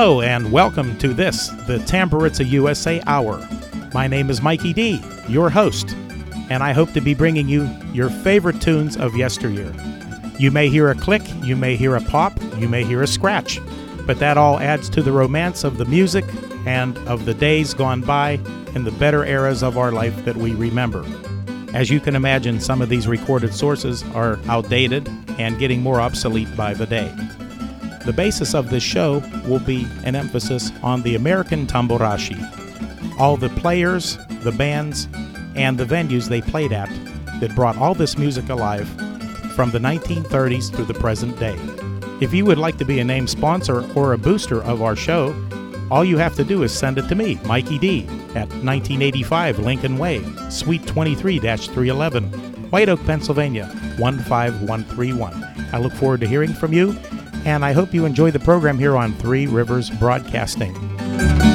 Hello and welcome to this, the Tamburitza USA Hour. My name is Mikey Dee, your host, and I hope to be bringing you your favorite tunes of yesteryear. You may hear a click, you may hear a pop, you may hear a scratch, but that all adds to the romance of the music and of the days gone by and the better eras of our life that we remember. As you can imagine, some of these recorded sources are outdated and getting more obsolete by the day. The basis of this show will be an emphasis on the American Tamburashi, all the players, the bands, and the venues they played at that brought all this music alive from the 1930s through the present day. If you would like to be a named sponsor or a booster of our show, all you have to do is send it to me, Mikey Dee, at 1985 Lincoln Way, Suite 23 311, White Oak, Pennsylvania 15131. I look forward to hearing from you and I hope you enjoy the program here on Three Rivers Broadcasting.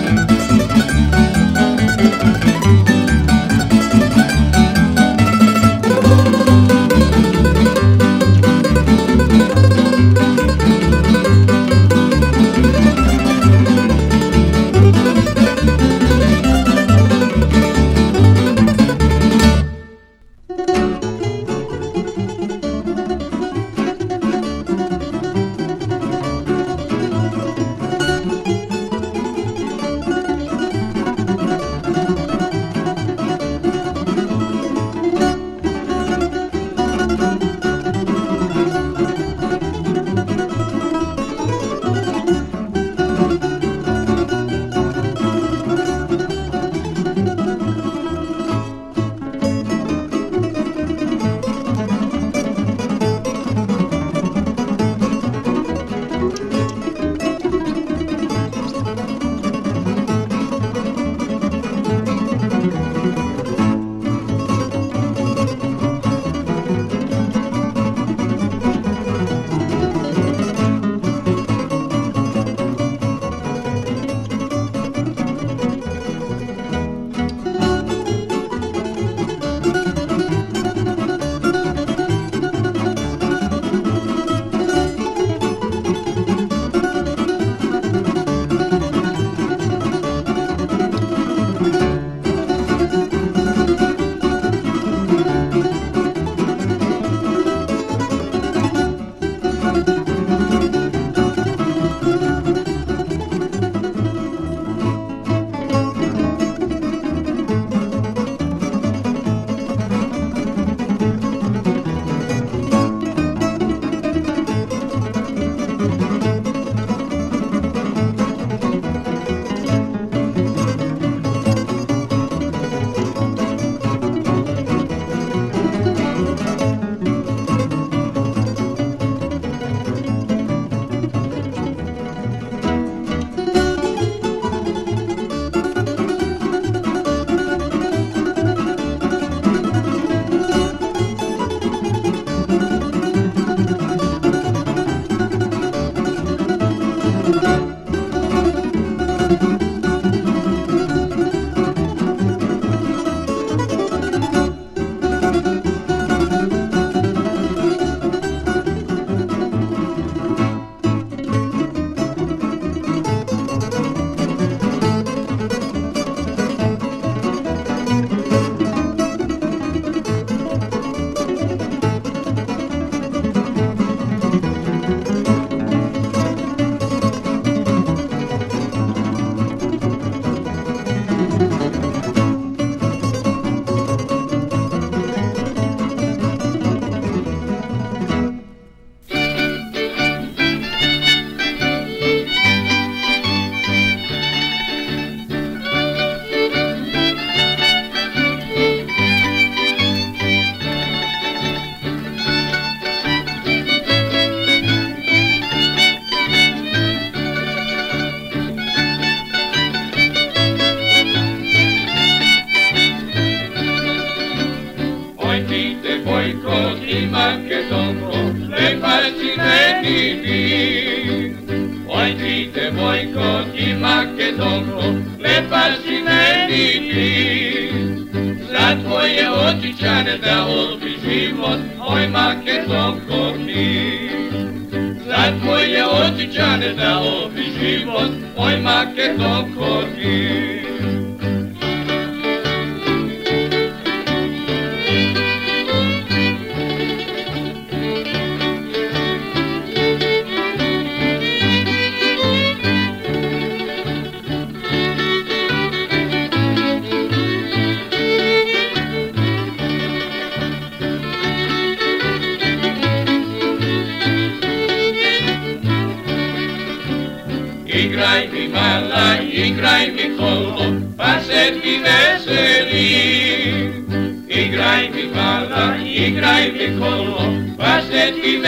Igraj mi mala, igraj mi kolo, pa se ti.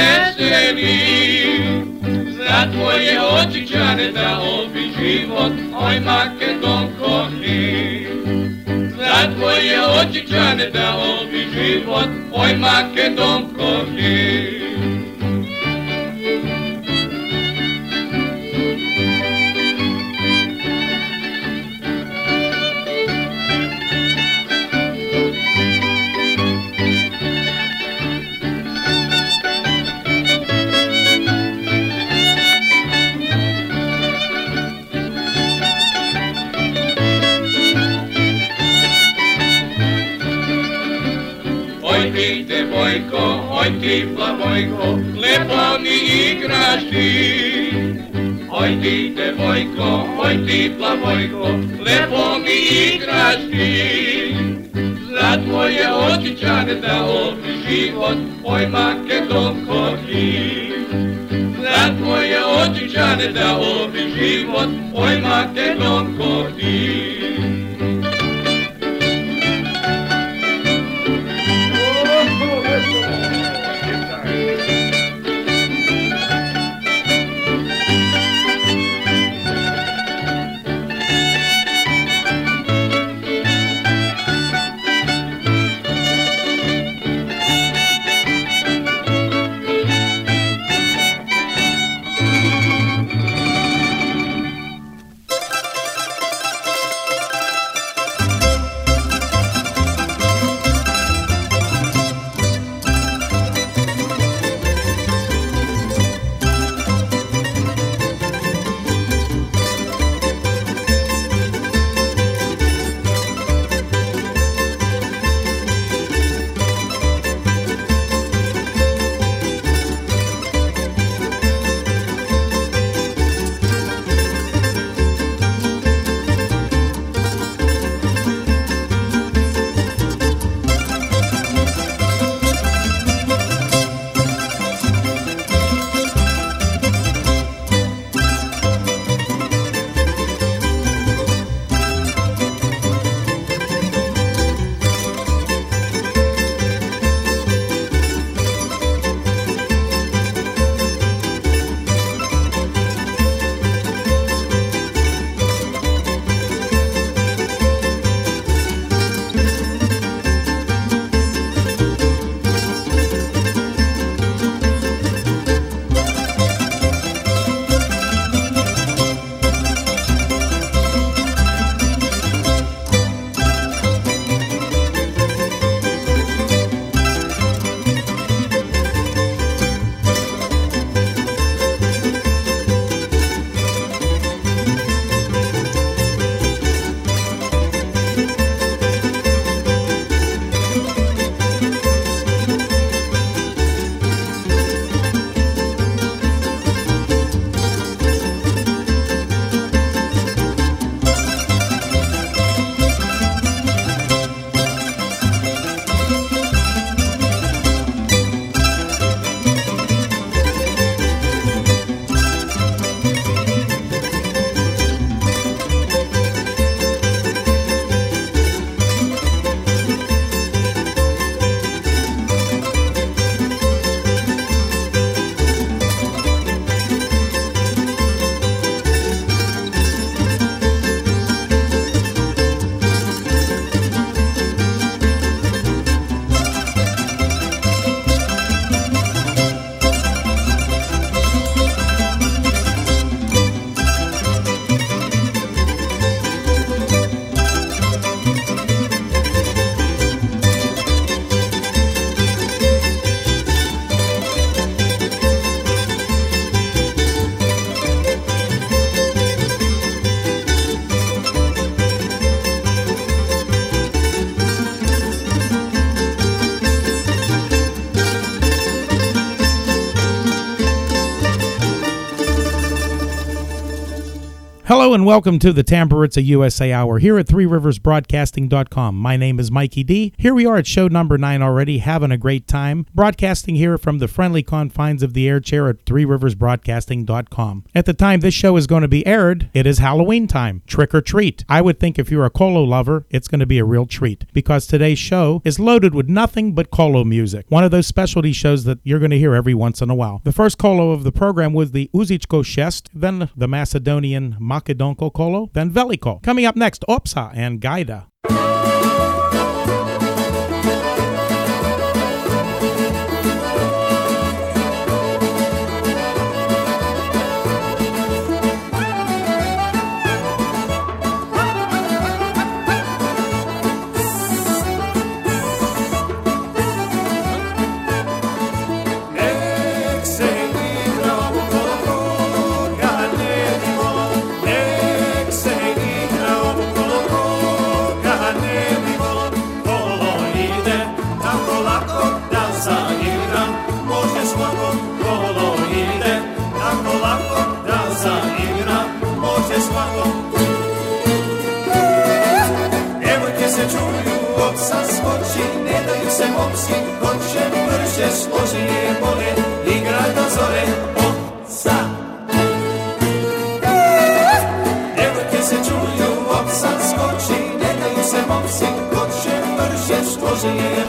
Za tvoje oči čane da obi život, oj makedonko ti. Za tvoje oči čane da obi život, oj makedonko ti. Oj ti plavojko, lepo mi igraš ti. Oj ti devojko, oj ti plavojko, lepo mi igraš ti. Za tvoje oči čane da obi život, oj makedonko ti. Za tvoje oči čane da obi život, oj makedonko ti. Welcome to the Tamburitza USA Hour here at ThreeRiversBroadcasting.com. My name is Mikey Dee. Here we are at show number nine already, having a great time, broadcasting here from the friendly confines of the air chair at ThreeRiversBroadcasting.com. At the time this show is going to be aired, it is Halloween time. Trick or treat. I would think if you're a Kolo lover, it's going to be a real treat because today's show is loaded with nothing but Kolo music. One of those specialty shows that you're going to hear every once in a while. The first Kolo of the program was the Uzichko Shest, then the Macedonian Makedonko Kolo, then Veliko. Coming up next, Opsa and Gaida.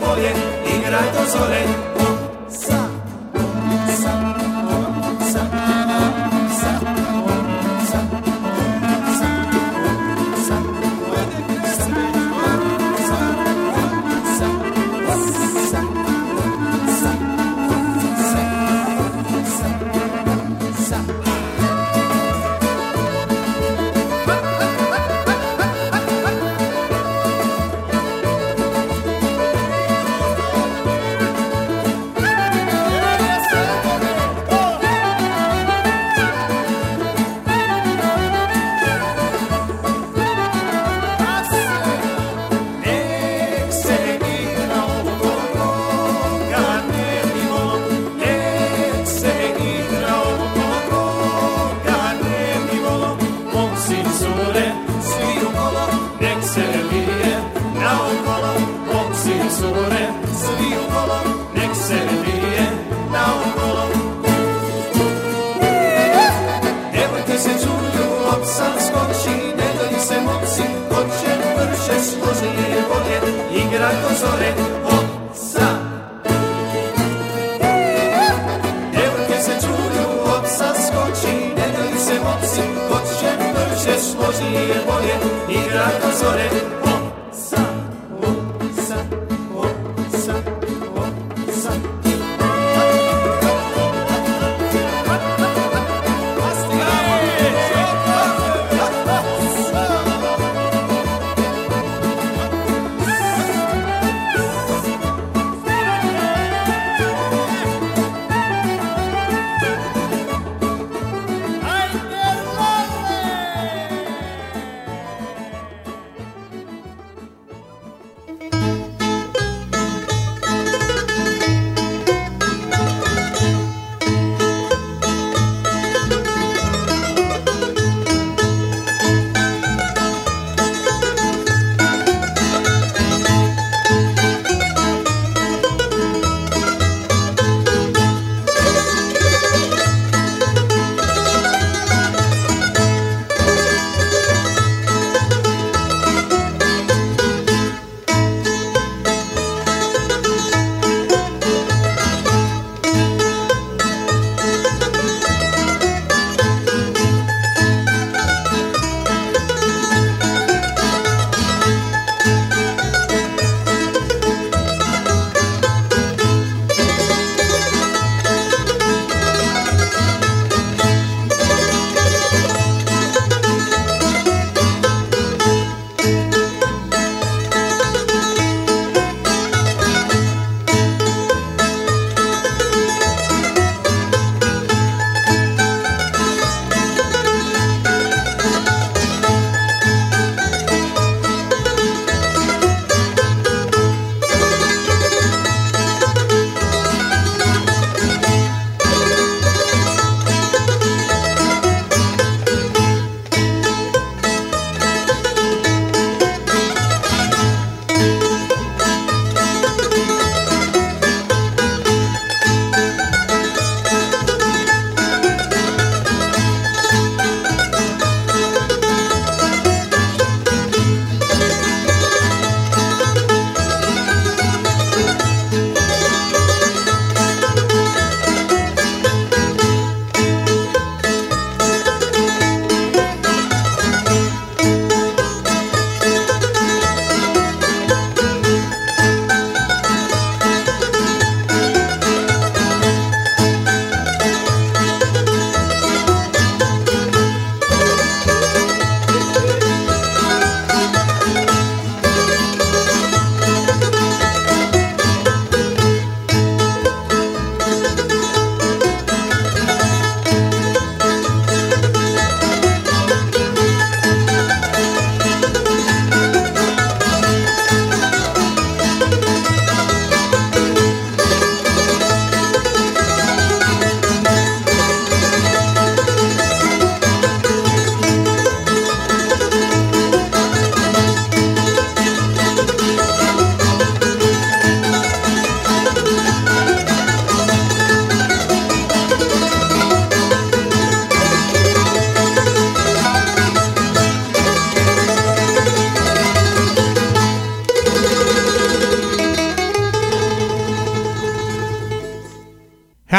poder, ingrato solen,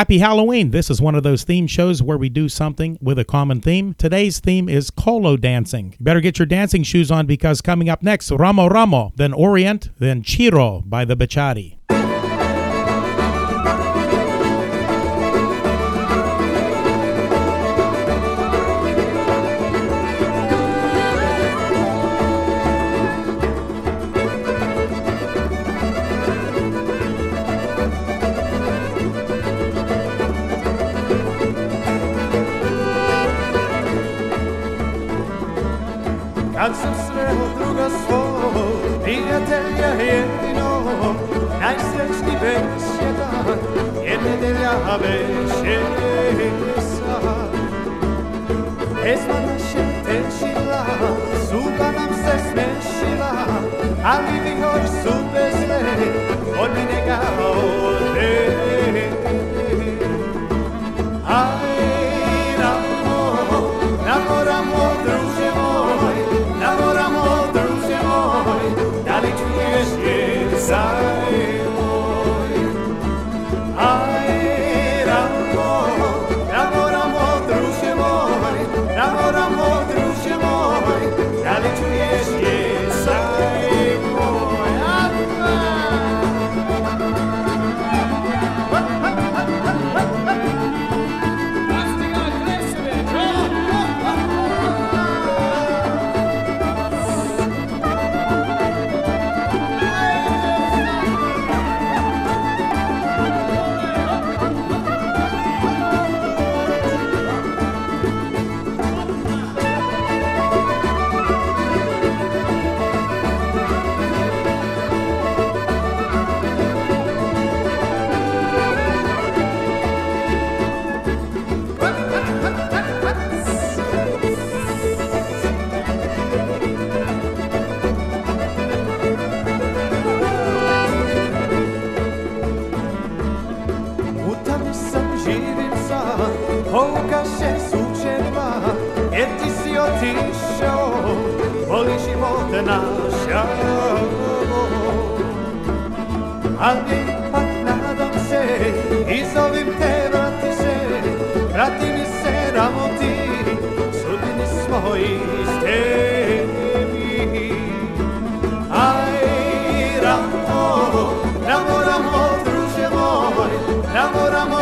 Happy Halloween! This is one of those theme shows where we do something with a common theme. Today's theme is Kolo dancing. You better get your dancing shoes on because coming up next, Ramo Ramo, then Orient, then Chiro by the Bachati. versiyata Yemedel ave şehresa Ezmana şehten şila nam sesmen şila Ali vi vihor su bezle Onene gao de Ay voli život naša. Ali ipak nadam se, i zovim te, vrati se, vrati mi se, ramo ti, sudbini smo iste mi. Aj, ramo, ramo, ramo, druže moj, ramo,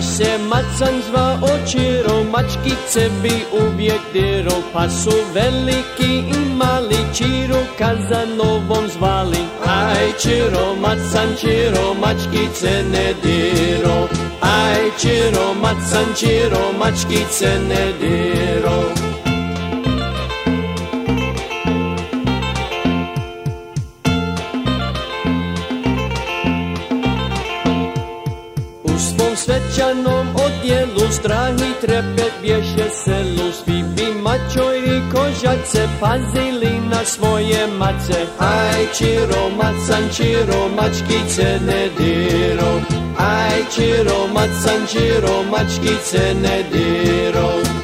se macan zva očiro, mačkice bi uvijek diro, pa su veliki i mali čiru kazanovom zvali. Aj čiro, macan čiro, mačkice ne diro, aj čiro, macan čiro, mačkice ne diro. Svečanom odjelu strah i trepet bješe selu Svi bi mačojri kožace pazili na svoje mace. Aj čiro, macan čiro, mačkice ne diro Aj čiro, macan čiro, mačkice ne diro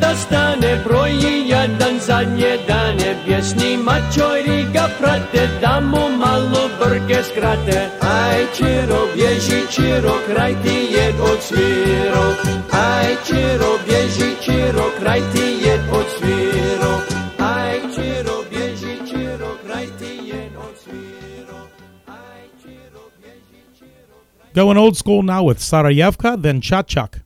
Da stane, broji jadan zadnje dane Pjesni mačori ga prate, da mu malo brke skrate. Aj čiro, bježi čiro, kraj ti je Aj čiro, bježi čiro, kraj ti je Going old school now with Sarajevka, then Chachak.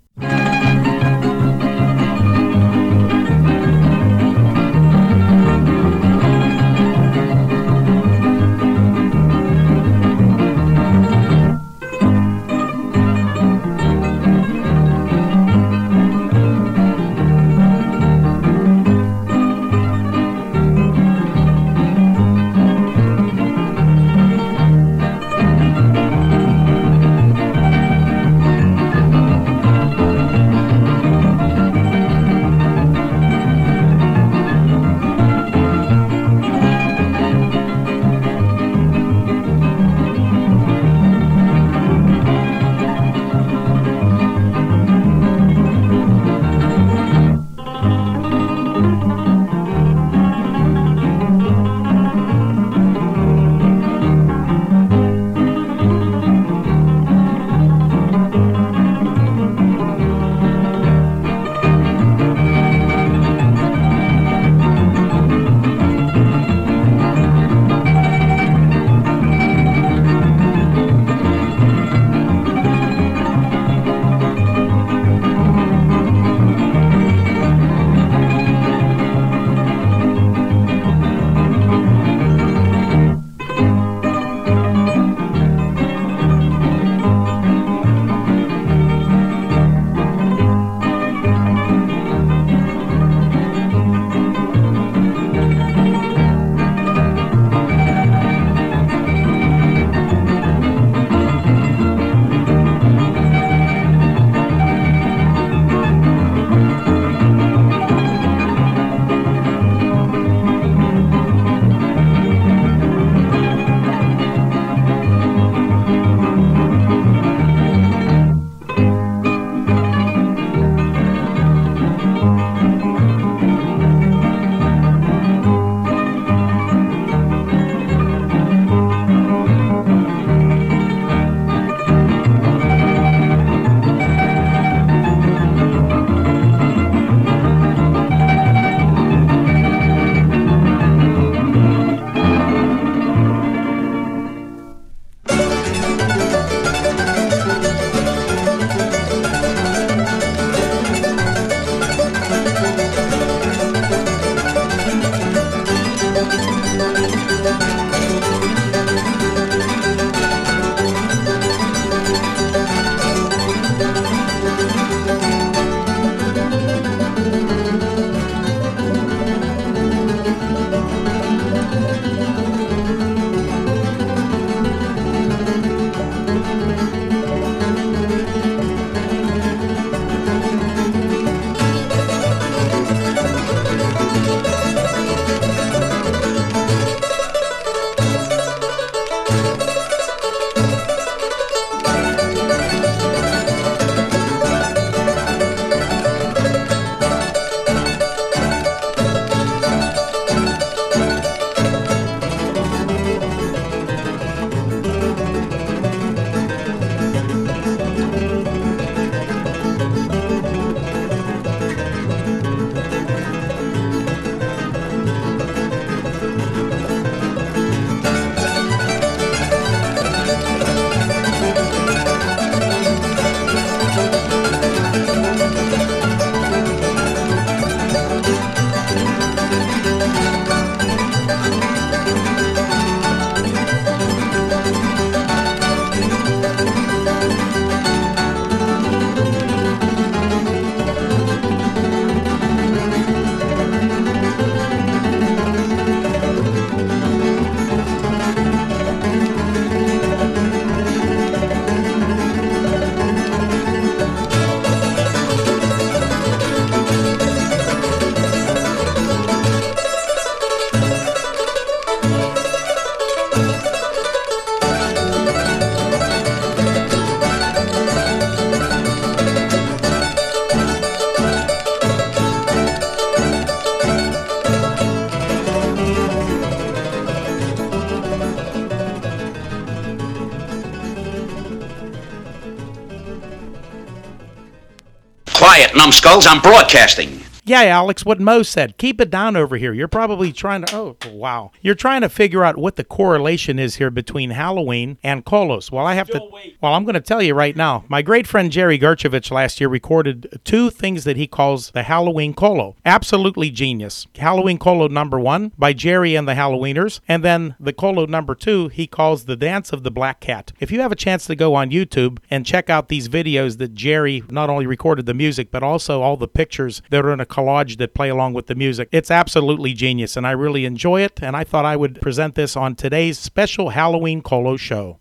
Numbskulls. I'm broadcasting. Yeah, Alex, what Mo said. Keep it down over here. You're probably trying to, oh, wow. You're trying to figure out what the correlation is here between Halloween and Kolos. Well, I have to, well, I'm going to tell you right now. My great friend Jerry Gerchovich last year recorded two things that he calls the Halloween Kolo. Absolutely genius. Halloween Kolo number one by Jerry and the Halloweeners. And then the Kolo number two, he calls the Dance of the Black Cat. If you have a chance to go on YouTube and check out these videos that Jerry not only recorded the music, but also all the pictures that are in a collage that play along with the music. It's absolutely genius, and I really enjoy it. And I thought I would present this on today's special Halloween Kolo show.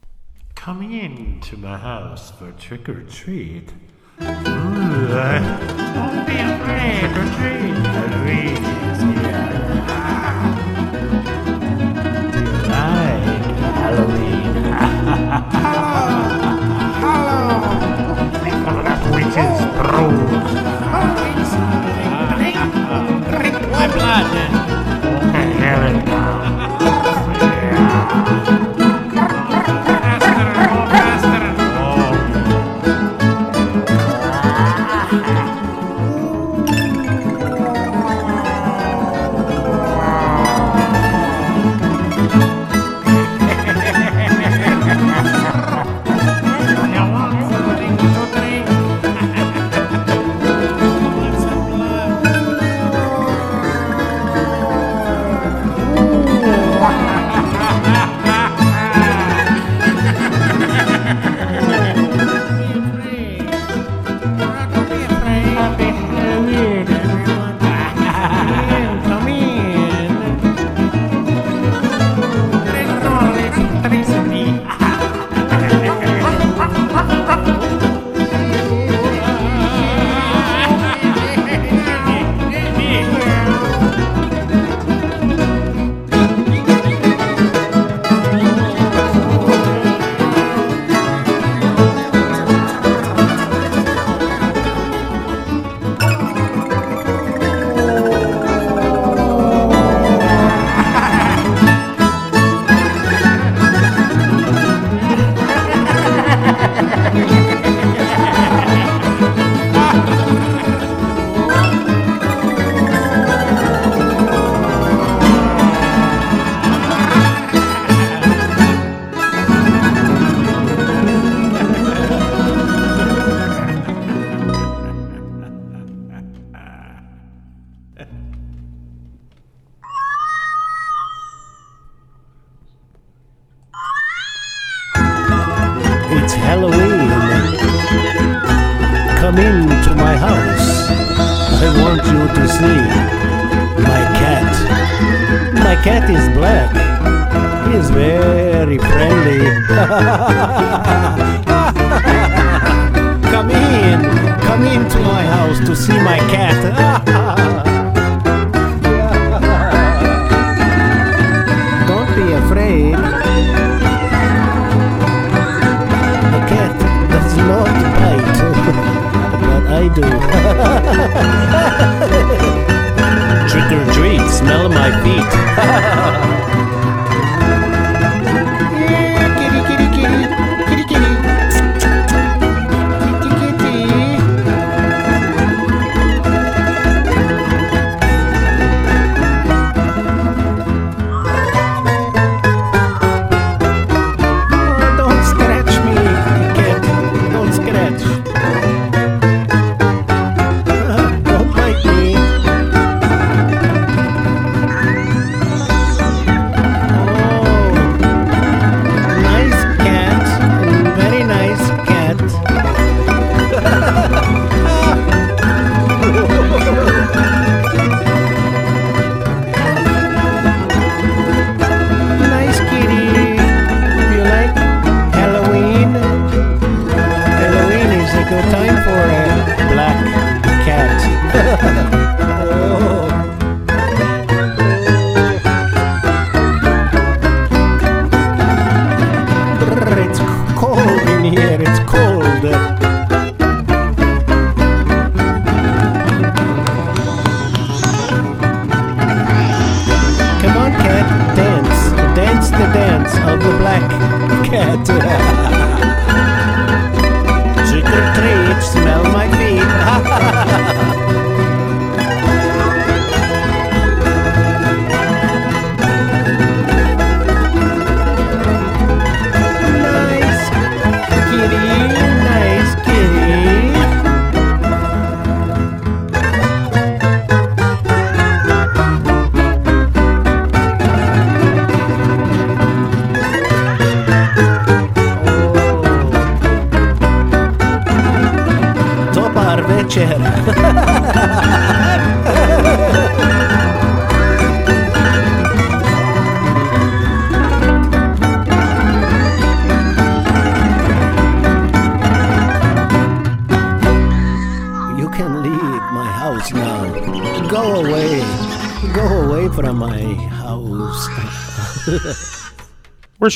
Come in to my house for trick or treat. Ooh, I- don't be afraid to treat. Halloween is here. Do you like Halloween? Hello. That witch's brood. My blood.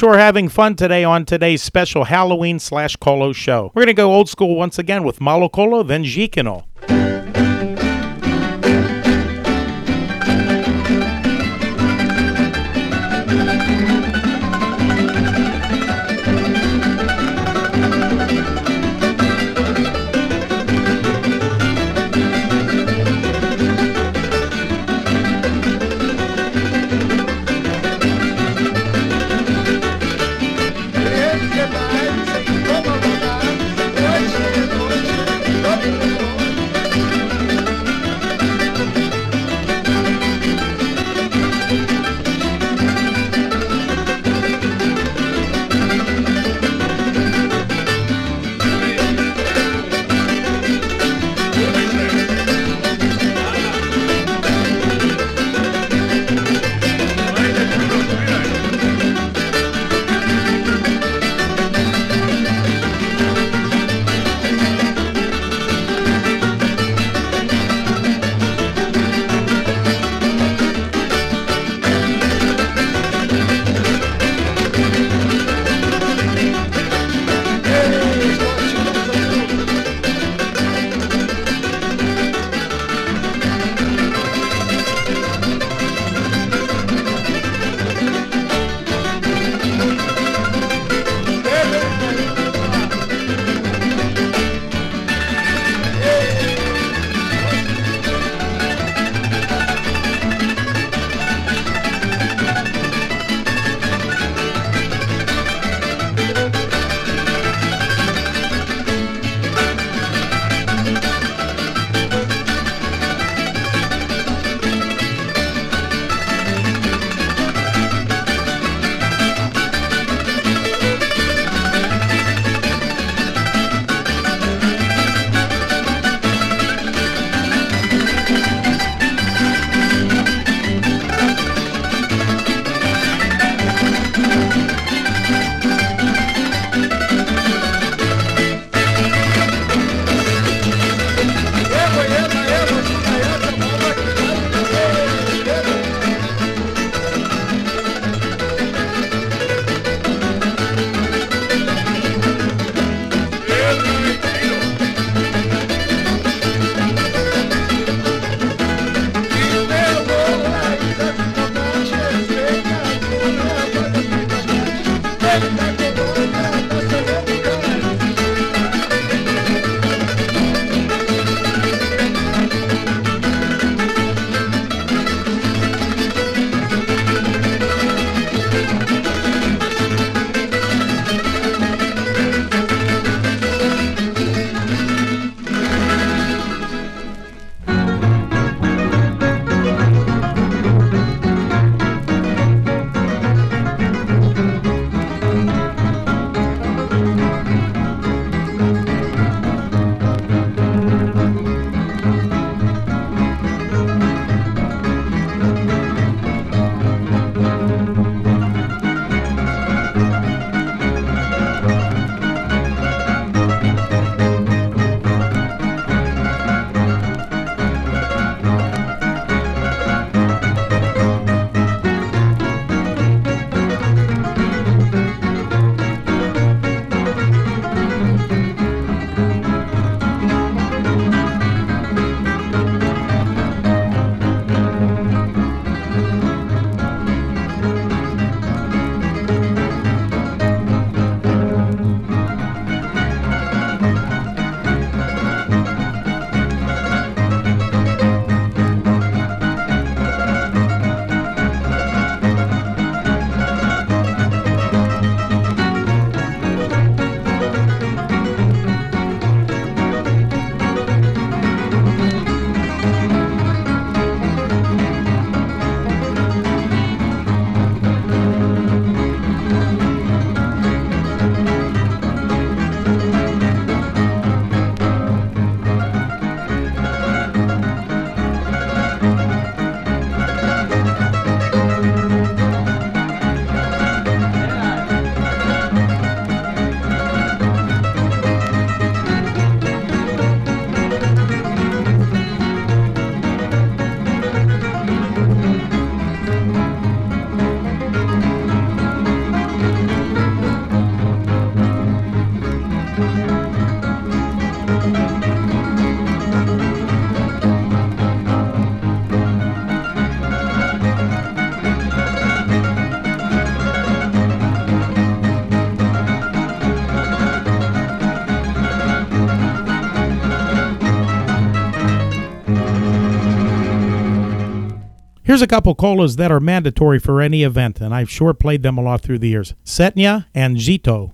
We're having fun today on today's special Halloween slash Kolo show. We're going to go old school once again with Malo Kolo, then Jikino. Here's a couple kolos that are mandatory for any event, and I've sure played them a lot through the years Setnia and Zito.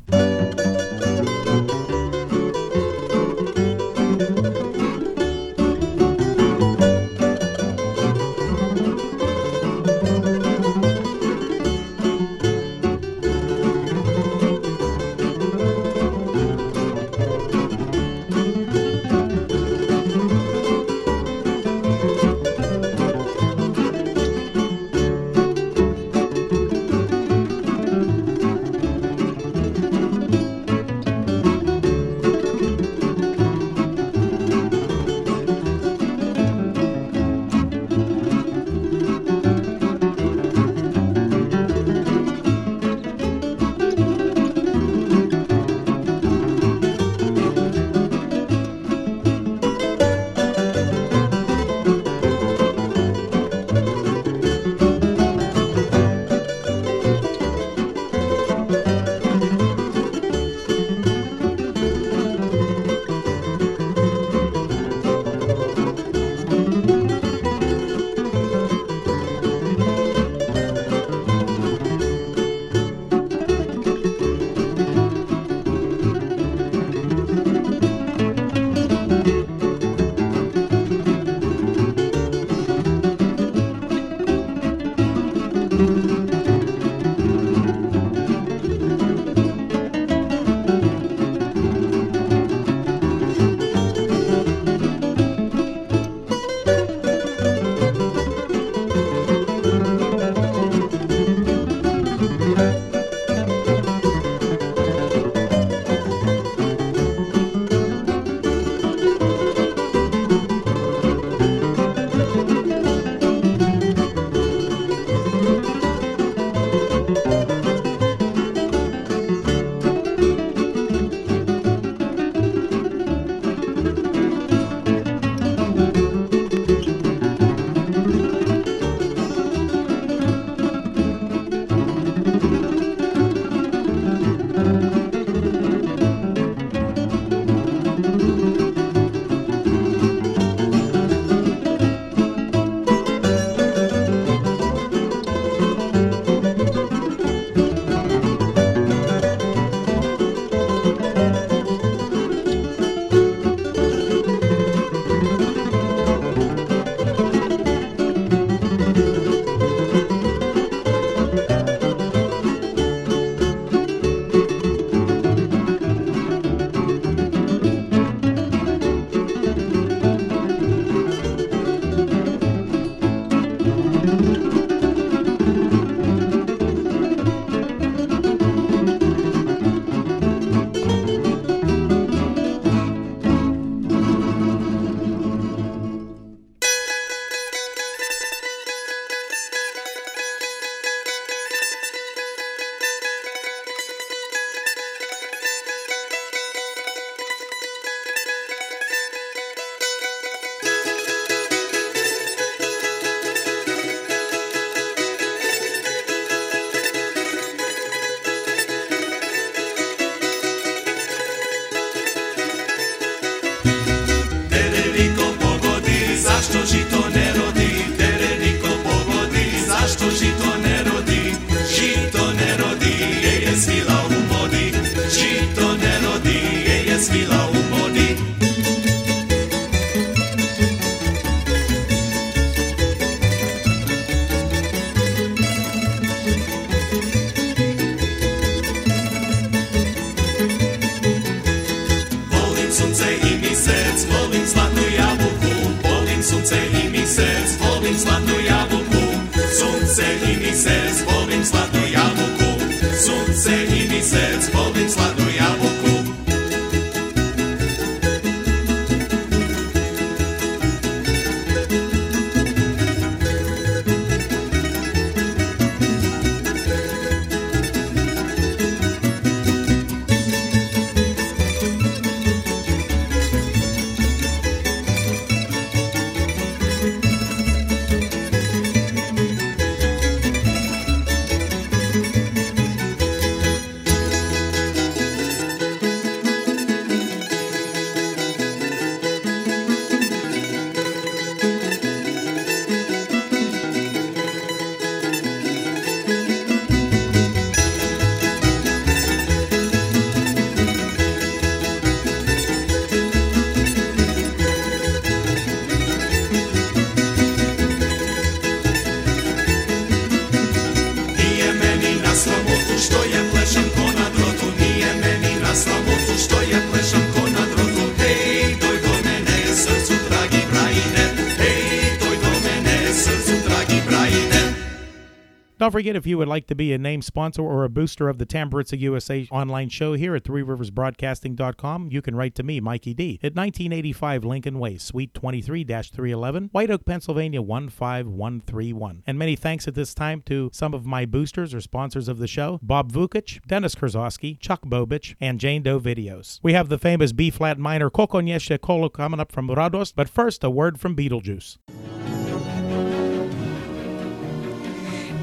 Forget, if you would like to be a name sponsor or a booster of the Tamburitza USA online show here at ThreeRiversBroadcasting.com, you can write to me, Mikey Dee, at 1985 Lincoln Way, Suite 23 311, White Oak, Pennsylvania 15131. And many thanks at this time to some of my boosters or sponsors of the show Bob Vukic, Dennis Krasowski, Chuck Bobich, and Jane Doe Videos. We have the famous B flat minor Kokonyeshe Kolo coming up from Radost, but first, a word from Beetlejuice.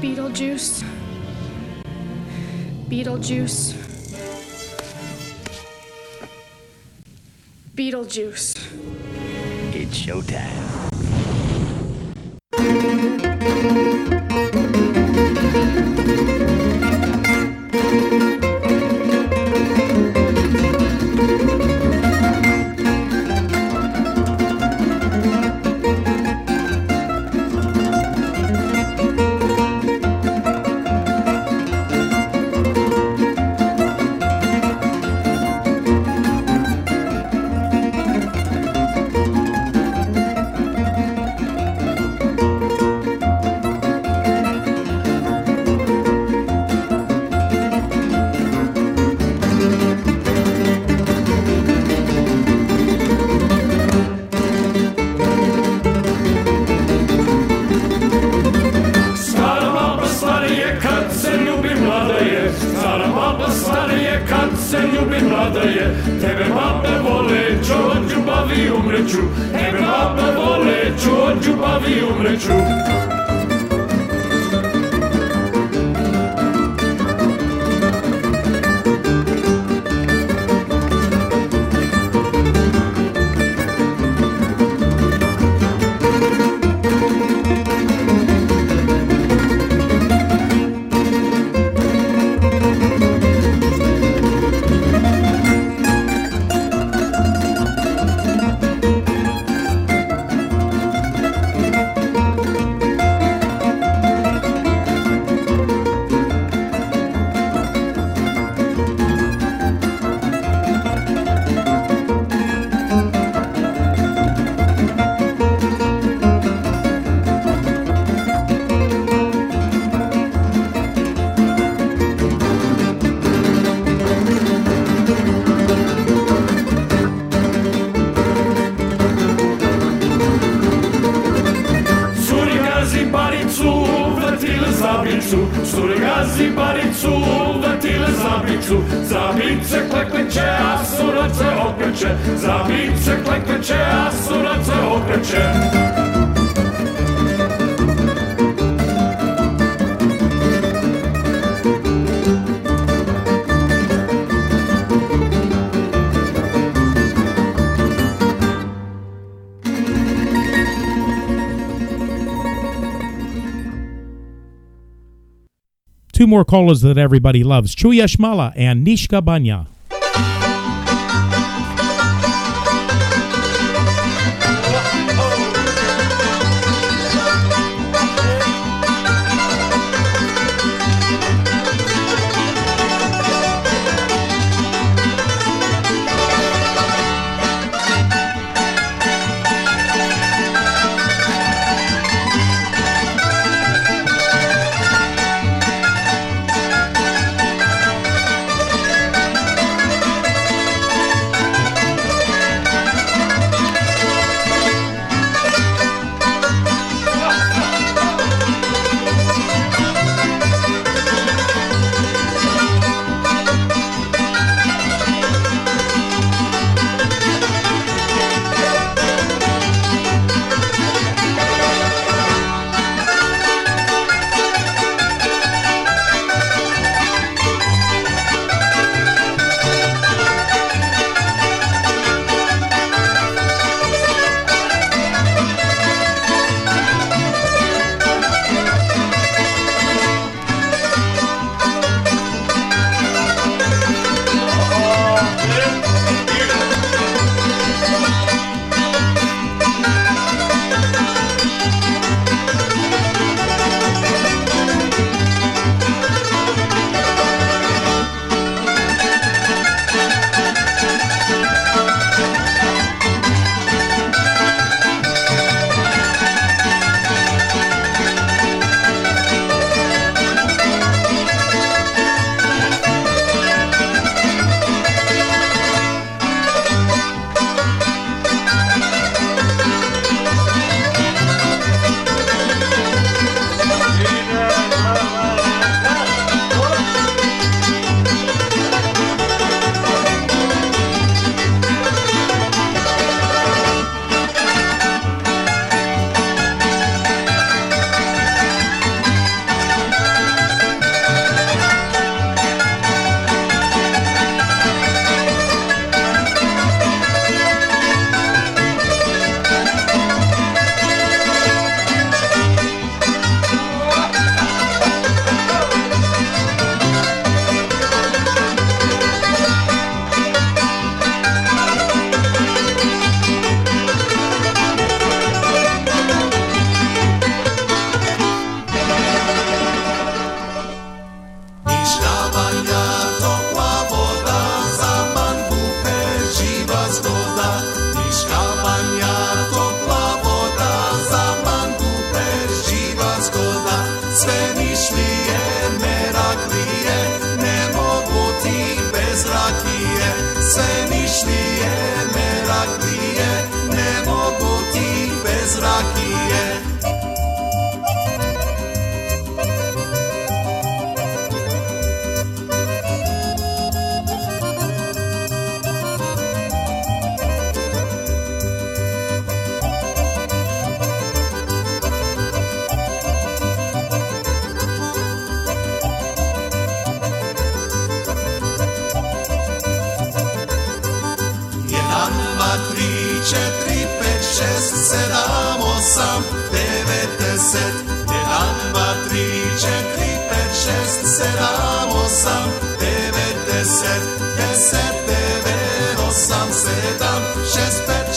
Beetlejuice. Beetlejuice. Beetlejuice. It's showtime. Two more kolos that everybody loves Chuya Shmala and Nishka Banya.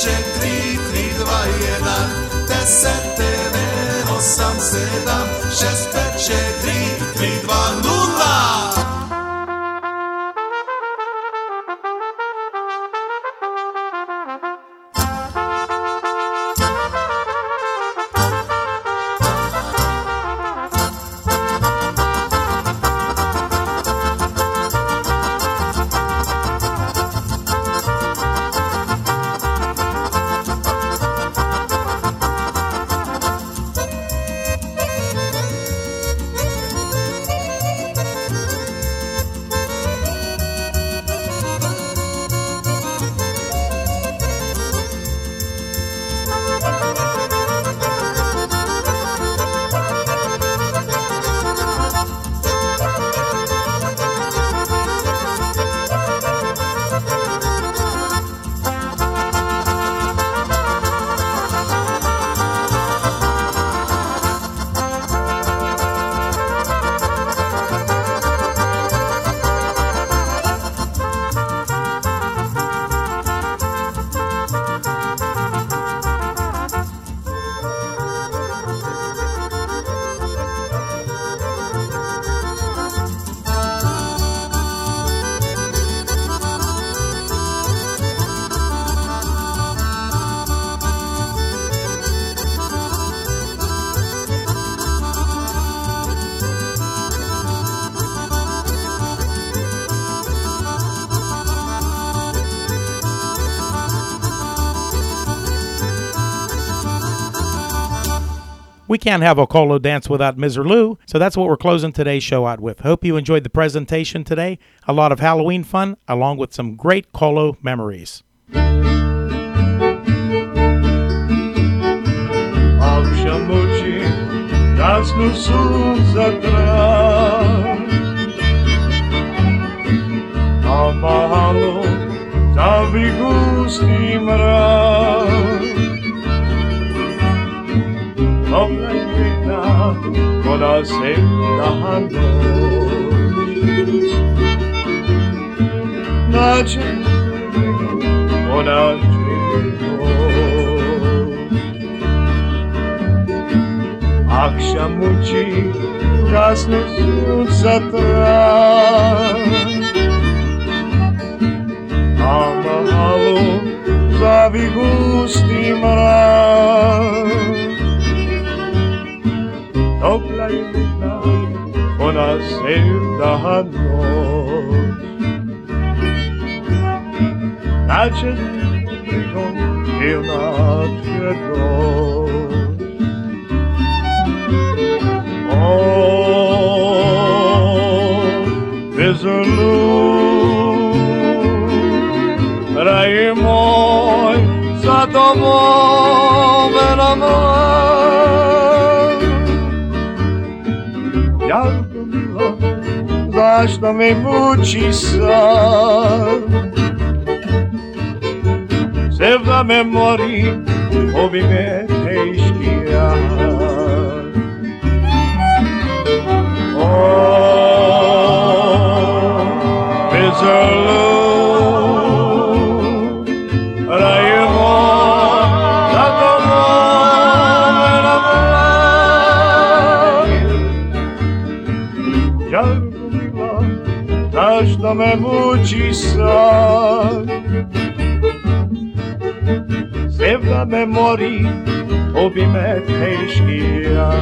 Četiri, tri, dva, jedan. Deset, devet, osam, sedam, šest, pet, četiri, can't have a Kolo dance without Ms. Lou, so that's what we're closing today's show out with. Hope you enjoyed the presentation today. A lot of Halloween fun, along with some great Kolo memories. koná se na noc. Nače, ona Akşam uçi krasne sunca Ama halu zavi gusti mraz Topla i vidna ona sevda noć Naće prigom ilna će doć Oh, Bezerlu, raj moj, za tobom zašto me muči sad? Sevda me mori, obi me teški rad. Oh, Bezerlu, každá mému čísla. Zevna memori, obime teškia.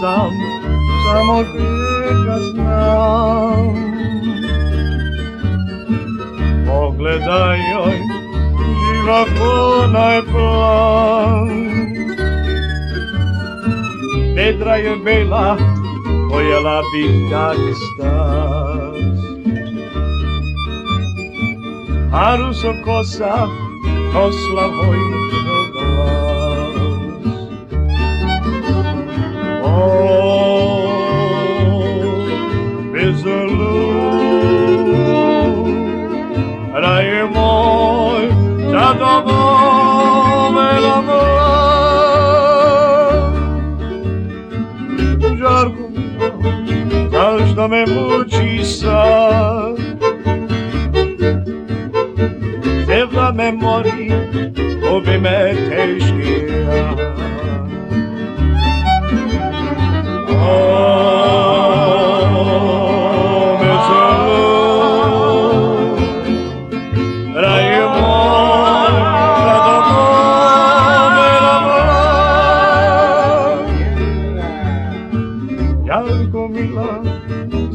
Sam samo tega znam. Pogledaj joj živa ko najplan Vedra je bela, pojela bi kak stas. A ruso kosa, kosla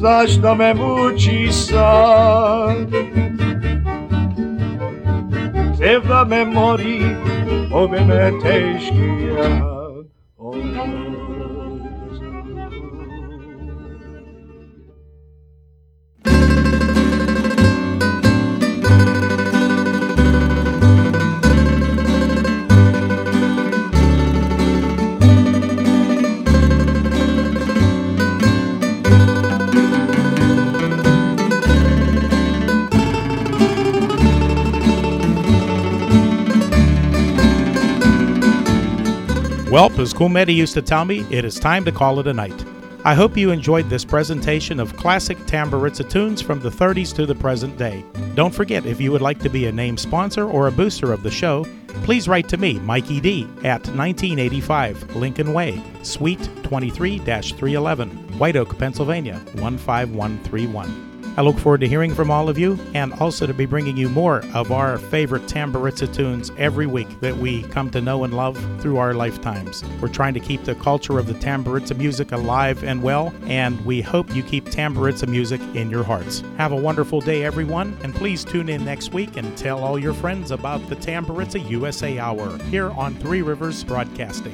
zašto me muči sad? Sevda me mori, obi me teški. As Kumedi used to tell me, it is time to call it a night. I hope you enjoyed this presentation of classic Tamburitsa tunes from the 30s to the present day. Don't forget, if you would like to be a name sponsor or a booster of the show, please write to me, Mikey Dee, at 1985 Lincoln Way, Suite 23 311, White Oak, Pennsylvania 15131. I look forward to hearing from all of you and also to be bringing you more of our favorite Tamburitsa tunes every week that we come to know and love through our lifetimes. We're trying to keep the culture of the Tamburitsa music alive and well, and we hope you keep Tamburitsa music in your hearts. Have a wonderful day, everyone, and please tune in next week and tell all your friends about the Tamburitsa USA Hour here on Three Rivers Broadcasting.